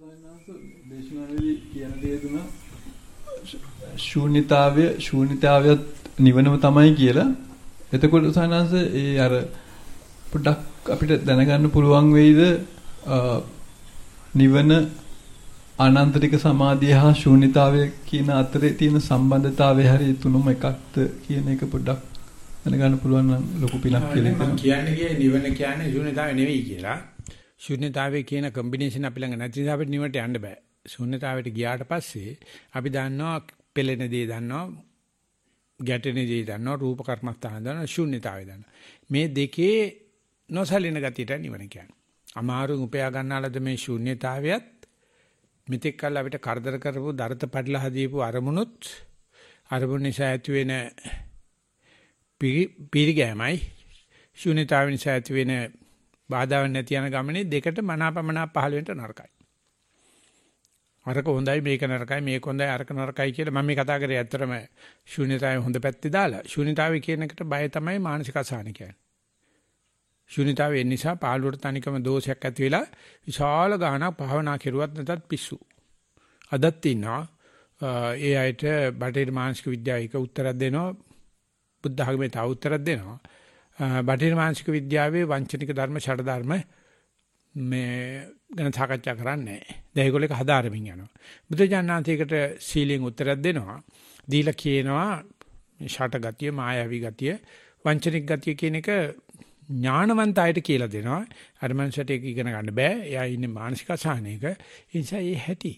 දේශනාවේදී කියන දේ තුන ශූන්‍යතාවය ශූන්‍යතාවයත් නිවනම තමයි කියලා. එතකොට සයනංශ ඒ අර පොඩ්ඩක් අපිට දැනගන්න පුළුවන් වෙයිද නිවන අනන්තරික සමාධිය හා ශූන්‍යතාවය කියන අතරේ තියෙන සම්බන්ධතාවය හරි තුනම එකක්ද කියන එක පොඩ්ඩක් දැනගන්න පුළුවන් නම් ලොකු පිනක් කියලා මම කියන්නේ නිවන කියන්නේ ශූන්‍යතාවය නෙවෙයි කියලා. ශූන්‍යතාවය කියන කම්බිනේෂන් අපි ළඟ නැති නිසා අපිට නිවනට යන්න බෑ. ශූන්‍යතාවයට ගියාට පස්සේ අපි දන්නවා පෙළෙන දේ දන්නවා ගැටෙන දේ දන්නවා රූප කර්මස්ථාන දන්නවා ශූන්‍යතාවය දන්නවා. මේ දෙකේ නොසලින ගතියට නිවන කියන්නේ. අමාරුන් උපයා ගන්නාලද මේ ශූන්‍යතාවයත් මෙතෙක් කල් අපිට කරදර කරපු දරත පැටල හදීපු අරමුණුත් අරමුණ නිසා ඇති වෙන පීරිගෑමයි ශූන්‍යතාව නිසා ඇති වෙන බාධාවක් නැති යන ගමනේ දෙකට මනාපමනා පහළ වෙන්න නරකයි. අරක හොඳයි මේක නරකයි මේක හොඳයි අරක නරකයි කියලා මම මේ කතා කරේ ඇත්තටම ශූන්‍යතාවයේ හොඳ පැත්තේ දාලා ශූන්‍යතාවය කියන එකට බය තමයි මානසික අසහන කියන්නේ. ශූන්‍යතාවය නිසා පාළුවට තනිකම දෝෂයක් ඇති වෙලා විශාල ගාණක් භාවනා කෙරුවත් නැතත් පිස්සු. අදත් ඉන්නවා ඒ අයට බටේර මානසික විද්‍යාවික උත්තරයක් දෙනවා බුද්ධ ධර්මයේ තව උත්තරයක් දෙනවා. බටහිර මානසික විද්‍යාවේ වංචනික ධර්ම ෂඩ ධර්ම මේ ගැන සාකච්ඡා කරන්නේ නැහැ. දැන් ඒගොල්ලෝ එක හදාරමින් යනවා. බුදුජානනාථයකට සීලෙන් උත්තරයක් දෙනවා. දීලා කියනවා ෂට ගතිය, මායාවී ගතිය, වංචනික ගතිය කියන එක ඥානවන්ත අයට කියලා දෙනවා. අර මනසට ඒක ඉගෙන ගන්න බෑ. එයා ඉන්නේ මානසික අසහනයක. ඒ නිසා ඒ හැටි.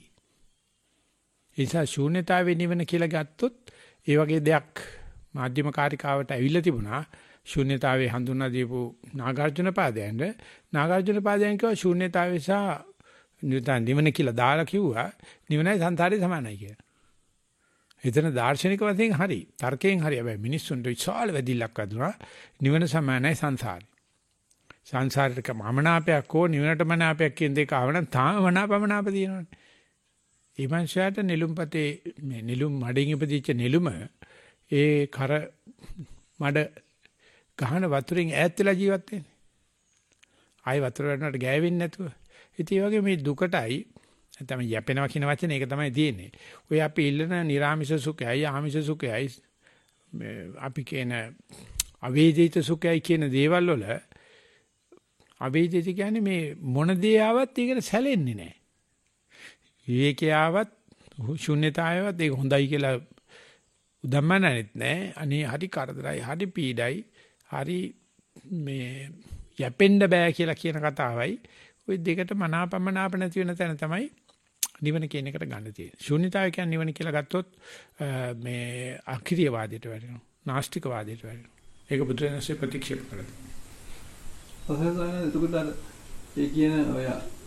ඒ නිසා ශූන්‍යතාවේ නිවන කියලා ගත්තොත් ඒ වගේ දෙයක් මාධ්‍යම කාර්යකාවට ඇවිල්ලා තිබුණා. ශූන්‍යතාවේ හඳුනා දීපු නාගාර්ජුන පාදයන්ද නාගාර්ජුන පාදයන් කිව්වා ශූන්‍යතාවය සහ නිවන කියලා දාලා කිව්වා නිවනයි සංසාරේ සමානයි කියලා. එතන දාර්ශනික වශයෙන් හරි තර්කයෙන් හරි හැබැයි මිනිස්සුන්ට විශාල වැදිල්ලක් වදුනා නිවන සමානයි සංසාරේ. සංසාරේක මමනාපයක් හෝ නිවනට මනාපයක් කියන දෙක ආවනම් තාම මනාපමනාප තියෙනවනේ. ඊමණ්ෂයාට නිලුම්පතේ මේ නිලුම් මඩින් ඉපදිච්ච නිලුම ඒ කර මඩ ගහන වතුරෙන් ඈත් වෙලා ජීවත් වෙන්නේ. ආයි වතුර වලට ගෑවෙන්නේ නැතුව. ඉතින් ඒ වගේ මේ දුකටයි නැත්නම් යැපෙනවා කියන වචනේ ඒක තමයි තියෙන්නේ. ඔය අපි ඉල්ලන නිර්ාමිෂ සුඛයයි ආමිෂ සුඛයයි අපි කියන අවේදිත සුඛයයි කියන දේවල් වල අවේදිත කියන්නේ මේ මොන දේ ආවත් ඒකට සැලෙන්නේ නැහැ. විවේකී ආවත් ශුන්්‍යතාවයවත් ඒක හොඳයි කියලා උදම්මනනෙත් නැහැ. අනේ හරි කරදරයි, හරි පීඩයි, හරි මේ යැපෙන්න බෑ කියලා කියන කතාවයි ওই දෙකට මනාපමනාප නැති වෙන තැන තමයි නිවන කියන එකට ගන්න තියෙන්නේ. ශූන්‍යතාවය කියන්නේ නිවන කියලා ගත්තොත් මේ අක්‍රීයවාදයට වැටෙනවා. නාස්තිකවාදයට වැටෙනවා. ඒක බුදුරජාණන්සේ ප්‍රතික්ෂේප කරලා. ඔහොසන එතකොට අර ඒ කියන ඔය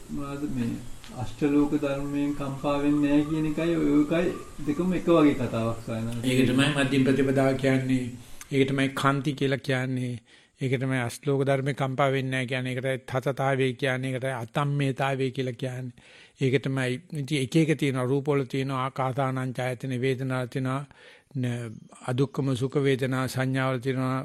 මොනවද මේ අෂ්ටලෝක ධර්මයෙන් කම්පා වෙන්නේ නැහැ කියන එකයි ඔයකයි දෙකම එක වගේ කතාවක් සයන. ඒක තමයි මධ්‍යම ප්‍රතිපදාව කියන්නේ. ඒක තමයි කාන්ති කියලා කියන්නේ. ඒක තමයි අශ්ලෝක ධර්මේ කම්පා වෙන්නේ නැහැ කියන්නේ. ඒකට තතතාවේ කියන්නේ. ඒකට අතම්මේතාවේ කියලා කියන්නේ. ඒක තමයි ඉතින් එක එක තියෙන රූප වල තියෙන ආකාසානං ඡායතන වේදනා තියෙනවා. අදුක්කම සුඛ වේදනා සංඥාවල තියෙනවා.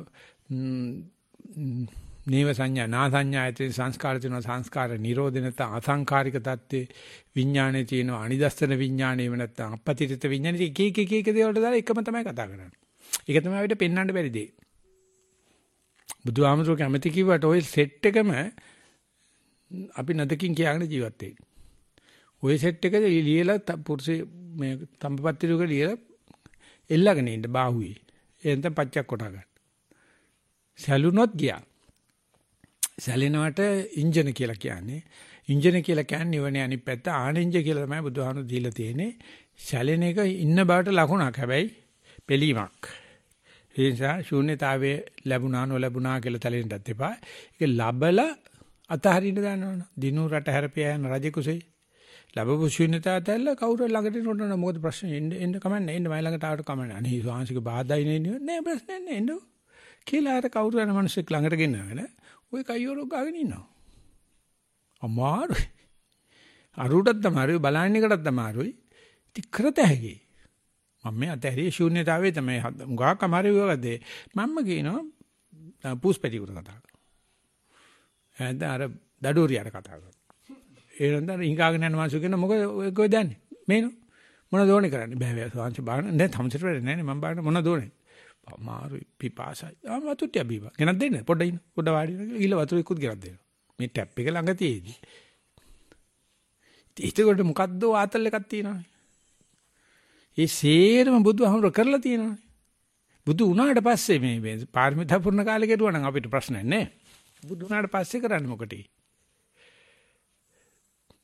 නේව සංඥා නා සංඥායතේ සංස්කාර තියෙනවා සංස්කාර නිරෝධ නැත්නම් අසංකාරික தත්ත්වේ විඥානේ තියෙනවා අනිදස්සන විඥානේ නැත්නම් අපපතිරිත විඥානේ එක එක එක එක දේවල් දාලා එකම තමයි කතා කරන්නේ ඒක තමයි අපිට පෙන්වන්න බැරි දෙය. බුදුහාමුදුරුවෝ කැමති කිව්වට ওই සෙට් එකම අපි නැදකින් කියාගෙන ජීවත් වෙන්නේ. ওই සෙට් එක ලියලා පුරුෂේ මේ තඹපත්තිරුක ලියලා එල්ලගෙන ඉන්න බාහුවේ. එතෙන් පච්චක් කොටා ගන්න. සැලුනොත් ගියා. සැලෙනවට ඉන්ජන කියලා කියන්නේ. ඉන්ජන කියලා කියන්නේ නිවනේ අනිත් පැත්ත ආනෙන්ජ කියලා තමයි බුදුහාමුදුරුවෝ දීලා තියෙන්නේ. සැලෙන එක ඉන්න බාට ලකුණක්. හැබැයි පිළීමක්. ඒ නිසා ශූන්‍යතාවයේ ලැබුණා නොලැබුණා කියලා තැලෙන්නත් එපා. ඒක ලබලා අතහරින්න දානවනේ. දිනු රට හැරපියා යන රජ කුසේ. ලැබපු ශූන්‍යතාව තැල්ල කවුරු ළඟට නෝන මොකද ප්‍රශ්නේ එන්න එන්න කමන්නේ එන්න මයි ළඟට ආවට කමන්නේ. අනේ ස්වාංශික බාධායි නේ නෑ ප්‍රශ්නේ නෑ එන්න. කියලා අර කවුරු යන මිනිස්සෙක් ළඟට ගෙන්නගෙන ওই කයියෝරෝ ගාගෙන ඉන්නවා. අමාරුයි. අරුටත් තමයි බලන්නේ එකටත් තමයි. ඉතින් කරත හැකියි. මම මේ අතහැරියේ ශූන්‍යතාවයේ තමයි උගාක් අමාරු වගේ මම කියනවා පුස්පැටි උර කතා කරනවා. එහෙනම් අර දඩෝරියට කතා කරනවා. ඒ නන්ද ඊගාගෙන යන මාසු කියන මොකද ඔය කොහෙද යන්නේ? මේනෝ මොනවද ඕනේ කරන්නේ? බෑ බෑ සාංශ බාන නෑ තමසට වැඩ නෑනේ මම බාන මොනවද ඕනේ? මාරු පිපාසයි. ආ වතුට්ටිය බීවා. ගෙනත් දෙන්න. පොඩ්ඩ ඉන්න. පොඩ්ඩ වාඩි වෙන්න. ඊළ වතුර ඉක්කුත් ගෙනත් දෙන්න. මේ ටැප් එක ළඟ තියේදී. ඒකට මොකද්ද ආතල් එකක් තියෙනවානේ. ඒ සේරම බුදුහමර කරලා තියෙනවානේ. බුදු වුණාට පස්සේ මේ මේ පාරමිතා පුරන කාලේ කෙරුවා නම් අපිට ප්‍රශ්නයක් නෑ. බුදු වුණාට පස්සේ කරන්නේ මොකටේ?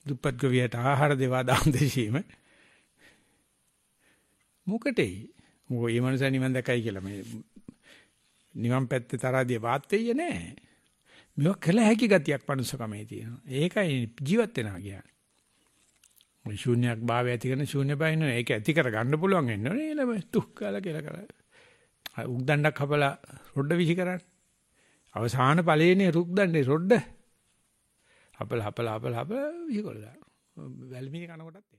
දුප්පත් ගවියට ආහාර දෙවා දාන දෙසීම මොකටේ? මොකෝ මේ මනුස්සයා නිවන් දැකයි කියලා මේ නිවන් පැත්තේ තරහදී වාත් වෙయ్యේ නෑ. මේවා කළ හැකි ගතියක් මනුස්සකමේ තියෙනවා. ඒකයි ජීවත් වෙනවා කියන්නේ. මේ ශූන්‍යයක් භාවය ඇති කරන ශූන්‍ය බයින ඒක ඇති කර ගන්න පුළුවන් වෙන්නේ නේ ළම තුක් කාලා කියලා කරා. උක්දණ්ඩක් හපලා රොඩ විසි කරන්නේ. අවසාන ඵලයේනේ රුක්දණ්ඩේ රොඩ. හපලා හපලා හපලා හපලා විහිකොල දානවා. වැල්මිනි කනකොටත්